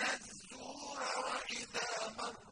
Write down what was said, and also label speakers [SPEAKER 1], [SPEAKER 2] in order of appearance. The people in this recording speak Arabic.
[SPEAKER 1] يَقُولُونَ الزُّورَ وَإِذَا مَرُّوا